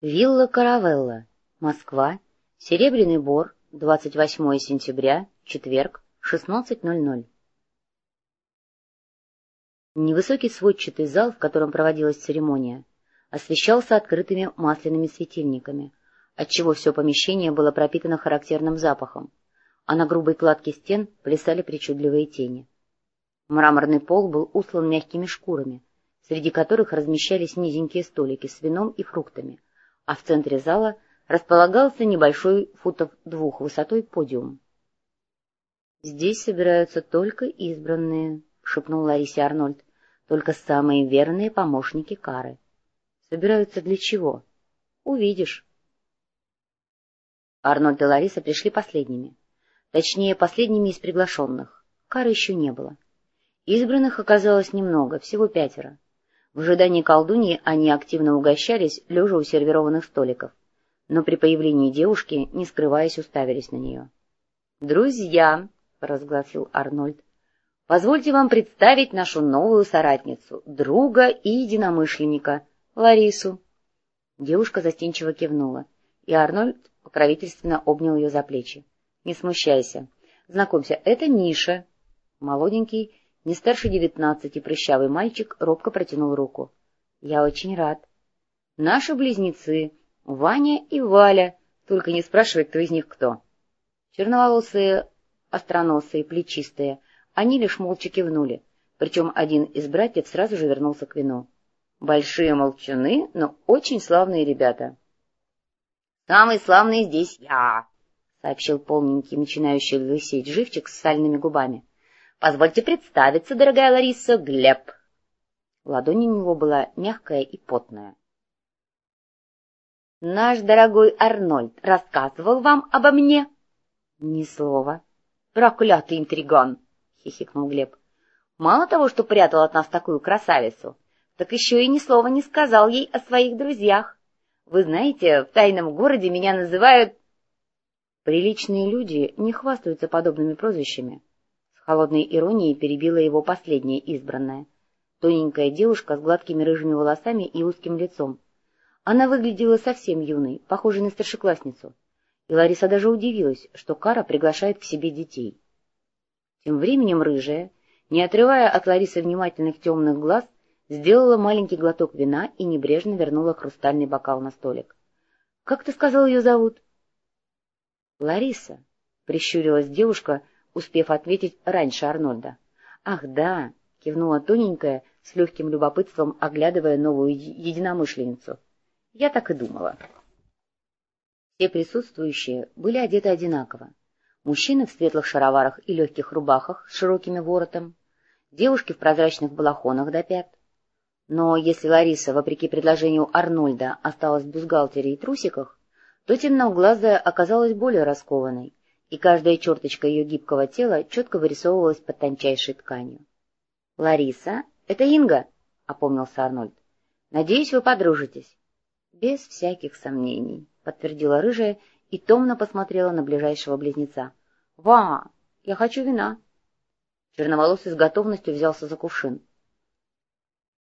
Вилла Каравелла, Москва, Серебряный Бор, 28 сентября, четверг, 16.00. Невысокий сводчатый зал, в котором проводилась церемония, освещался открытыми масляными светильниками, отчего все помещение было пропитано характерным запахом, а на грубой кладке стен плясали причудливые тени. Мраморный пол был услан мягкими шкурами, среди которых размещались низенькие столики с вином и фруктами — а в центре зала располагался небольшой футов двух высотой подиум. — Здесь собираются только избранные, — шепнул Ларисе Арнольд, — только самые верные помощники Кары. — Собираются для чего? — Увидишь. Арнольд и Лариса пришли последними. Точнее, последними из приглашенных. Кары еще не было. Избранных оказалось немного, всего пятеро. В ожидании колдуньи они активно угощались, лежа у сервированных столиков, но при появлении девушки, не скрываясь, уставились на нее. — Друзья, — разгласил Арнольд, — позвольте вам представить нашу новую соратницу, друга и единомышленника, Ларису. Девушка застенчиво кивнула, и Арнольд покровительственно обнял ее за плечи. — Не смущайся. Знакомься, это Миша. Молоденький, не старше девятнадцати прыщавый мальчик робко протянул руку. — Я очень рад. — Наши близнецы, Ваня и Валя, только не спрашивай, кто из них кто. Черноволосые, остроносые, плечистые, они лишь молча кивнули, причем один из братьев сразу же вернулся к вину. Большие молчуны, но очень славные ребята. — Самый славный здесь я, — сообщил полненький, начинающий лысеть живчик с сальными губами. Позвольте представиться, дорогая Лариса, Глеб. Ладонь у него была мягкая и потная. — Наш дорогой Арнольд рассказывал вам обо мне? — Ни слова. — Проклятый интриган! — хихикнул Глеб. — Мало того, что прятал от нас такую красавицу, так еще и ни слова не сказал ей о своих друзьях. Вы знаете, в тайном городе меня называют... Приличные люди не хвастаются подобными прозвищами, холодной иронией перебила его последняя избранная. Тоненькая девушка с гладкими рыжими волосами и узким лицом. Она выглядела совсем юной, похожей на старшеклассницу. И Лариса даже удивилась, что Кара приглашает к себе детей. Тем временем рыжая, не отрывая от Ларисы внимательных темных глаз, сделала маленький глоток вина и небрежно вернула хрустальный бокал на столик. — Как ты сказал ее зовут? — Лариса, — прищурилась девушка, — успев ответить раньше Арнольда. «Ах, да!» — кивнула тоненькая, с легким любопытством оглядывая новую единомышленницу. «Я так и думала». Все присутствующие были одеты одинаково. Мужчины в светлых шароварах и легких рубахах с широкими воротом, девушки в прозрачных балахонах до пят. Но если Лариса, вопреки предложению Арнольда, осталась в бюстгальтере и трусиках, то темноглазая оказалась более раскованной и каждая черточка ее гибкого тела четко вырисовывалась под тончайшей тканью. — Лариса, это Инга, — опомнился Арнольд. — Надеюсь, вы подружитесь. — Без всяких сомнений, — подтвердила рыжая и томно посмотрела на ближайшего близнеца. — Ва, я хочу вина. Черноволосый с готовностью взялся за кувшин.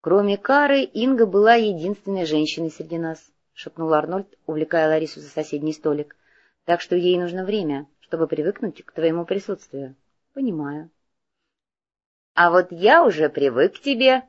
Кроме Кары, Инга была единственной женщиной среди нас, — шепнул Арнольд, увлекая Ларису за соседний столик. — Так что ей нужно время чтобы привыкнуть к твоему присутствию. — Понимаю. — А вот я уже привык к тебе.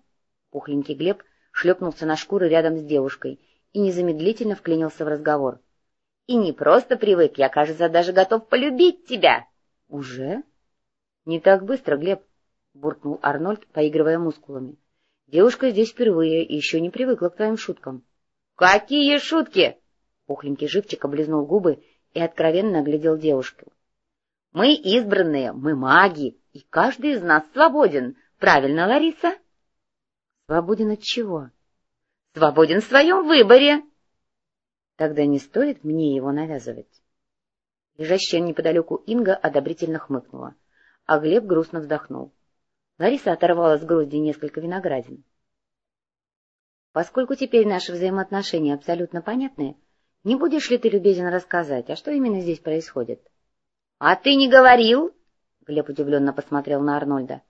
Пухленький Глеб шлепнулся на шкуры рядом с девушкой и незамедлительно вклинился в разговор. — И не просто привык, я, кажется, даже готов полюбить тебя. — Уже? — Не так быстро, Глеб, — буркнул Арнольд, поигрывая мускулами. — Девушка здесь впервые и еще не привыкла к твоим шуткам. — Какие шутки? Пухленький живчик облизнул губы и откровенно оглядел девушку. — Мы избранные, мы маги, и каждый из нас свободен. Правильно, Лариса? — Свободен от чего? — Свободен в своем выборе. — Тогда не стоит мне его навязывать. Лежащая неподалеку Инга одобрительно хмыкнула, а Глеб грустно вздохнул. Лариса оторвала с груди несколько виноградин. — Поскольку теперь наши взаимоотношения абсолютно понятны, не будешь ли ты любезен рассказать, а что именно здесь происходит? — А ты не говорил? — Глеб удивленно посмотрел на Арнольда.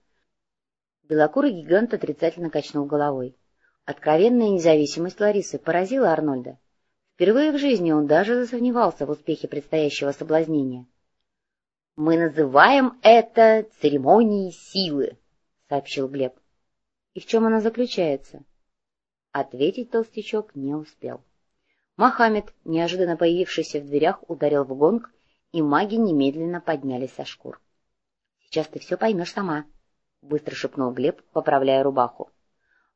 Белокурый гигант отрицательно качнул головой. Откровенная независимость Ларисы поразила Арнольда. Впервые в жизни он даже засомневался в успехе предстоящего соблазнения. — Мы называем это церемонией силы, — сообщил Глеб. — И в чем она заключается? Ответить толстячок не успел. Мохаммед, неожиданно появившийся в дверях, ударил в гонг, и маги немедленно поднялись со шкур. — Сейчас ты все поймешь сама, — быстро шепнул Глеб, поправляя рубаху.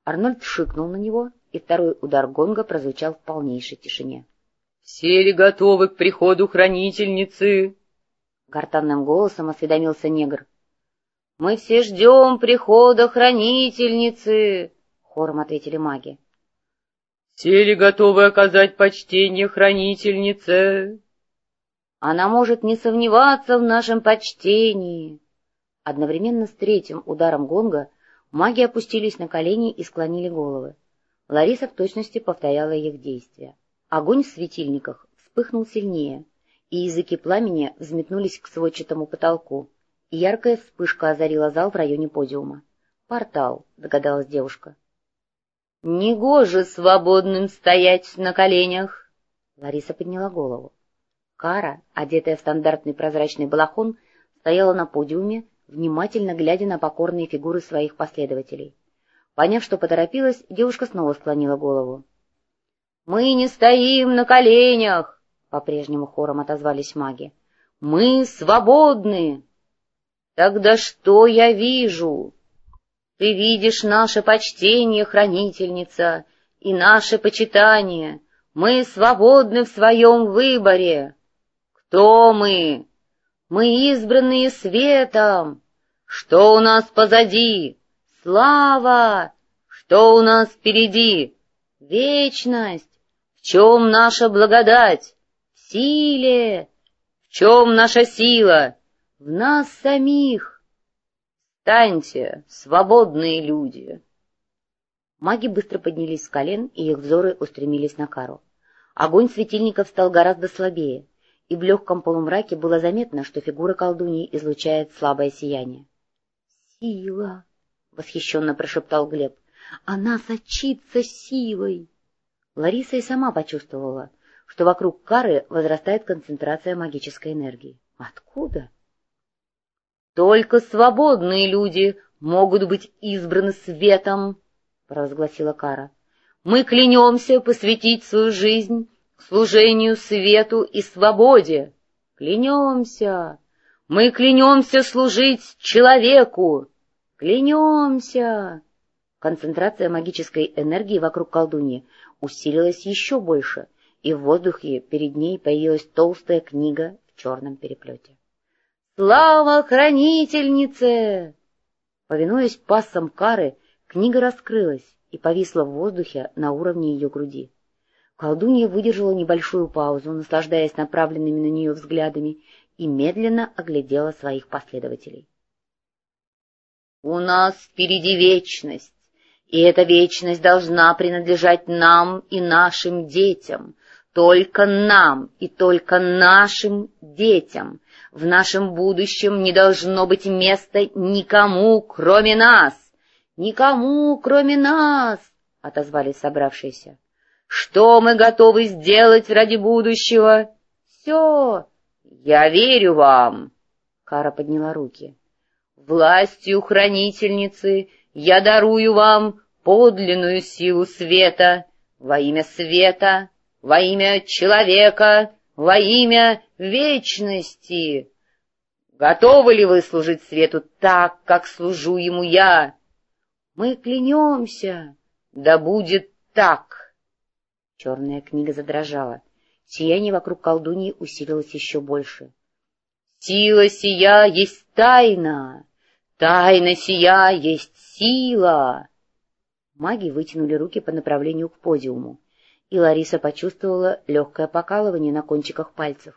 Арнольд шикнул на него, и второй удар гонга прозвучал в полнейшей тишине. — Все ли готовы к приходу хранительницы? — гортанным голосом осведомился негр. — Мы все ждем прихода хранительницы, — хором ответили маги. — Все ли готовы оказать почтение хранительнице? — Она может не сомневаться в нашем почтении. Одновременно с третьим ударом гонга маги опустились на колени и склонили головы. Лариса в точности повторяла их действия. Огонь в светильниках вспыхнул сильнее, и языки пламени взметнулись к сводчатому потолку, яркая вспышка озарила зал в районе подиума. «Портал», — догадалась девушка. «Негоже свободным стоять на коленях!» Лариса подняла голову. Кара, одетая в стандартный прозрачный балахон, стояла на подиуме, внимательно глядя на покорные фигуры своих последователей. Поняв, что поторопилась, девушка снова склонила голову. — Мы не стоим на коленях! — по-прежнему хором отозвались маги. — Мы свободны! — Тогда что я вижу? Ты видишь наше почтение, хранительница, и наше почитание. Мы свободны в своем выборе. Кто мы? Мы избранные светом. Что у нас позади? Слава! Что у нас впереди? Вечность! В чем наша благодать? В силе! В чем наша сила? В нас самих! Станьте, свободные люди! Маги быстро поднялись с колен, и их взоры устремились на Кару. Огонь светильников стал гораздо слабее, и в легком полумраке было заметно, что фигура колдуньи излучает слабое сияние. «Сила!» — восхищенно прошептал Глеб. — Она сочится силой! Лариса и сама почувствовала, что вокруг кары возрастает концентрация магической энергии. Откуда? — Только свободные люди могут быть избраны светом, — провозгласила Кара. — Мы клянемся посвятить свою жизнь служению свету и свободе. Клянемся! Мы клянемся служить человеку! «Клянемся!» Концентрация магической энергии вокруг колдуньи усилилась еще больше, и в воздухе перед ней появилась толстая книга в черном переплете. «Слава хранительнице!» Повинуясь пассам кары, книга раскрылась и повисла в воздухе на уровне ее груди. Колдунья выдержала небольшую паузу, наслаждаясь направленными на нее взглядами, и медленно оглядела своих последователей. У нас впереди вечность, и эта вечность должна принадлежать нам и нашим детям, только нам и только нашим детям. В нашем будущем не должно быть места никому, кроме нас. Никому, кроме нас, — отозвались собравшиеся. Что мы готовы сделать ради будущего? Все. Я верю вам. Кара подняла руки. Властью хранительницы я дарую вам подлинную силу света, во имя света, во имя человека, во имя вечности. Готовы ли вы служить свету так, как служу ему я? Мы клянемся, да будет так. Черная книга задрожала. Сияние вокруг колдуньи усилилось еще больше. Сила сия есть тайна, Тайна сия есть сила! Маги вытянули руки по направлению к подиуму, и Лариса почувствовала легкое покалывание на кончиках пальцев.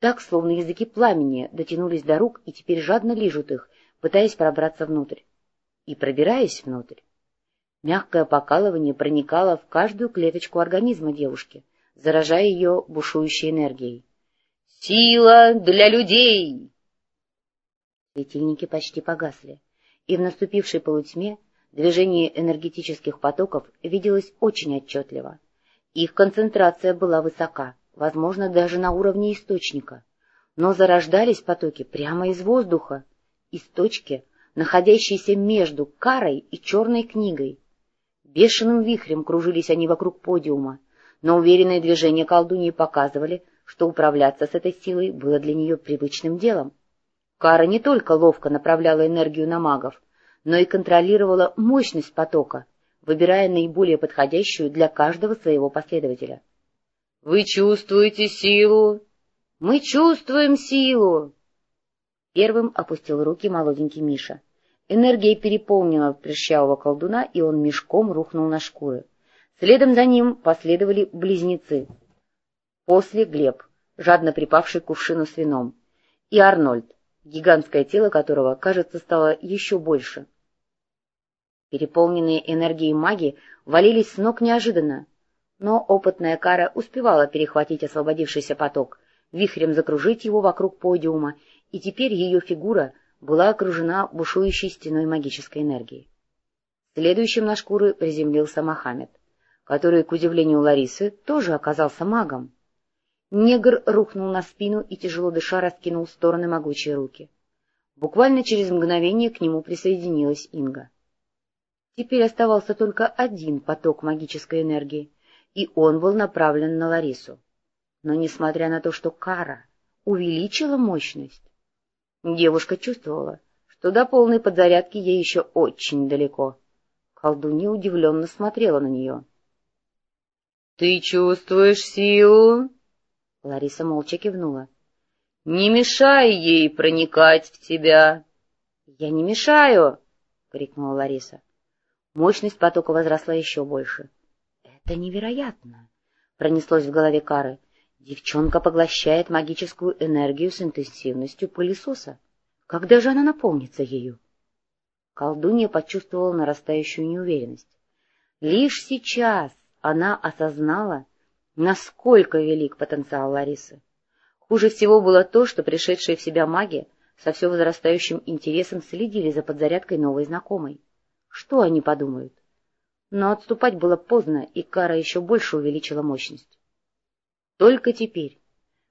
Так, словно языки пламени, дотянулись до рук и теперь жадно лижут их, пытаясь пробраться внутрь. И пробираясь внутрь. Мягкое покалывание проникало в каждую клеточку организма девушки, заражая ее бушующей энергией. «Сила для людей!» Светильники почти погасли, и в наступившей полутьме движение энергетических потоков виделось очень отчетливо. Их концентрация была высока, возможно, даже на уровне источника, но зарождались потоки прямо из воздуха, из точки, находящейся между карой и черной книгой. Бешеным вихрем кружились они вокруг подиума, но уверенные движения колдуньи показывали, что управляться с этой силой было для нее привычным делом. Кара не только ловко направляла энергию на магов, но и контролировала мощность потока, выбирая наиболее подходящую для каждого своего последователя. — Вы чувствуете силу? — Мы чувствуем силу! Первым опустил руки молоденький Миша. Энергия переполнила прыщавого колдуна, и он мешком рухнул на шкуры. Следом за ним последовали близнецы. После Глеб, жадно припавший к кувшину с вином, и Арнольд, гигантское тело которого, кажется, стало еще больше. Переполненные энергией маги валились с ног неожиданно, но опытная кара успевала перехватить освободившийся поток, вихрем закружить его вокруг подиума, и теперь ее фигура была окружена бушующей стеной магической энергии. Следующим на шкуры приземлился Мохаммед, который, к удивлению Ларисы, тоже оказался магом. Негр рухнул на спину и, тяжело дыша, раскинул в стороны могучие руки. Буквально через мгновение к нему присоединилась Инга. Теперь оставался только один поток магической энергии, и он был направлен на Ларису. Но, несмотря на то, что кара увеличила мощность, девушка чувствовала, что до полной подзарядки ей еще очень далеко. Колдунья удивленно смотрела на нее. — Ты чувствуешь силу? Лариса молча кивнула. — Не мешай ей проникать в тебя. — Я не мешаю! — крикнула Лариса. Мощность потока возросла еще больше. — Это невероятно! — пронеслось в голове Кары. Девчонка поглощает магическую энергию с интенсивностью пылесоса. Когда же она наполнится ею? Колдунья почувствовала нарастающую неуверенность. Лишь сейчас она осознала, Насколько велик потенциал Ларисы! Хуже всего было то, что пришедшие в себя маги со все возрастающим интересом следили за подзарядкой новой знакомой. Что они подумают? Но отступать было поздно, и кара еще больше увеличила мощность. Только теперь,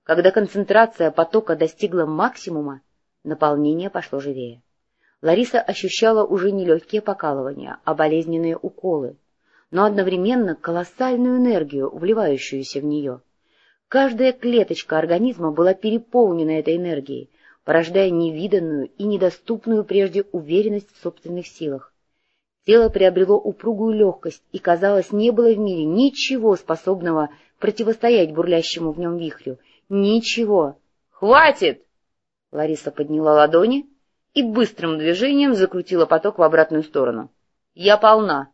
когда концентрация потока достигла максимума, наполнение пошло живее. Лариса ощущала уже не легкие покалывания, а болезненные уколы, но одновременно колоссальную энергию, вливающуюся в нее. Каждая клеточка организма была переполнена этой энергией, порождая невиданную и недоступную прежде уверенность в собственных силах. Тело приобрело упругую легкость, и, казалось, не было в мире ничего способного противостоять бурлящему в нем вихрю. Ничего. «Хватит!» Лариса подняла ладони и быстрым движением закрутила поток в обратную сторону. «Я полна!»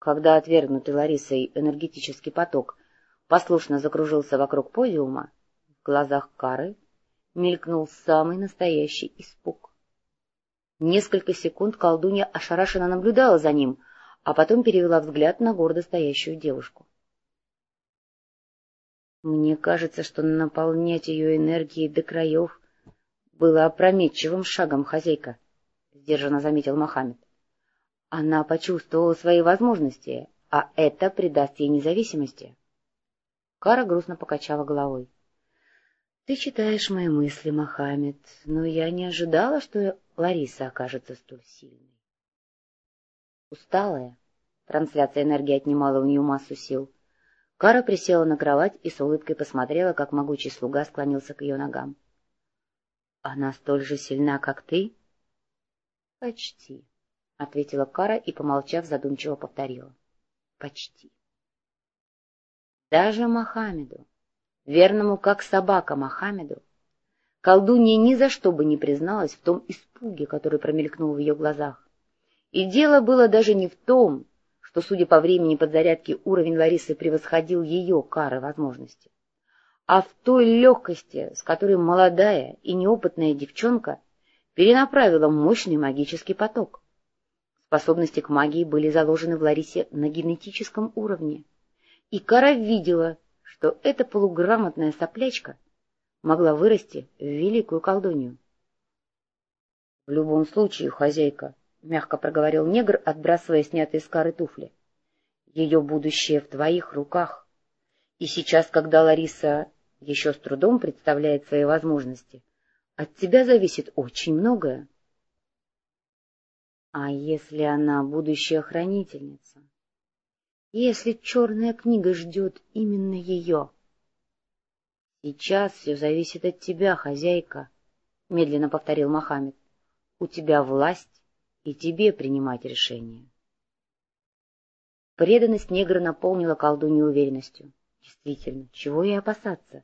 Когда отвергнутый Ларисой энергетический поток послушно закружился вокруг подиума, в глазах Кары мелькнул самый настоящий испуг. Несколько секунд колдунья ошарашенно наблюдала за ним, а потом перевела взгляд на гордо стоящую девушку. «Мне кажется, что наполнять ее энергией до краев было опрометчивым шагом, хозяйка», — сдержанно заметил Мохаммед. Она почувствовала свои возможности, а это придаст ей независимости. Кара грустно покачала головой. — Ты читаешь мои мысли, Мохаммед, но я не ожидала, что Лариса окажется столь сильной. Усталая, трансляция энергии отнимала у нее массу сил, Кара присела на кровать и с улыбкой посмотрела, как могучий слуга склонился к ее ногам. — Она столь же сильна, как ты? — Почти. — ответила Кара и, помолчав, задумчиво повторила. — Почти. Даже Мохаммеду, верному как собака Мохаммеду, колдунья ни за что бы не призналась в том испуге, который промелькнул в ее глазах. И дело было даже не в том, что, судя по времени подзарядки, уровень Ларисы превосходил ее кары возможности, а в той легкости, с которой молодая и неопытная девчонка перенаправила мощный магический поток. Способности к магии были заложены в Ларисе на генетическом уровне. И Кара видела, что эта полуграмотная соплячка могла вырасти в великую колдунью. — В любом случае, хозяйка, — мягко проговорил негр, отбрасывая снятые с Кары туфли, — Ее будущее в твоих руках. И сейчас, когда Лариса еще с трудом представляет свои возможности, от тебя зависит очень многое. А если она будущая хранительница? Если черная книга ждет именно ее? Сейчас все зависит от тебя, хозяйка, — медленно повторил Мохаммед. У тебя власть, и тебе принимать решение. Преданность негра наполнила колдунью уверенностью. Действительно, чего ей опасаться?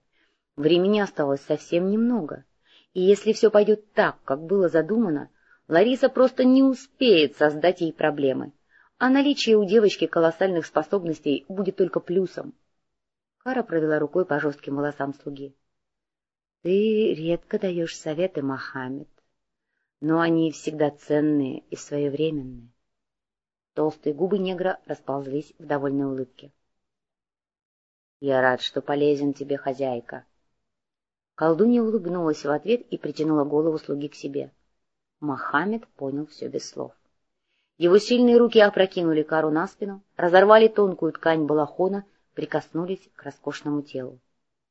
Времени осталось совсем немного, и если все пойдет так, как было задумано, Лариса просто не успеет создать ей проблемы, а наличие у девочки колоссальных способностей будет только плюсом. Кара провела рукой по жестким волосам слуги. — Ты редко даешь советы, Мохаммед, но они всегда ценные и своевременные. Толстые губы негра расползлись в довольной улыбке. — Я рад, что полезен тебе, хозяйка. Колдунья улыбнулась в ответ и притянула голову слуги к себе. Мохаммед понял все без слов. Его сильные руки опрокинули кару на спину, разорвали тонкую ткань балахона, прикоснулись к роскошному телу.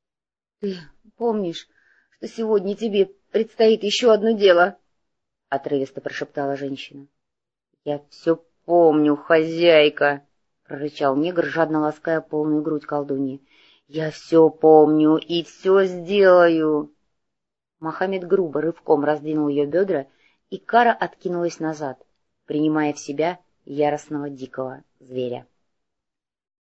— Ты помнишь, что сегодня тебе предстоит еще одно дело? — отрывисто прошептала женщина. — Я все — Помню, хозяйка, — прорычал негр, жадно лаская полную грудь колдуньи. — Я все помню и все сделаю. Мохаммед грубо рывком раздвинул ее бедра, и кара откинулась назад, принимая в себя яростного дикого зверя.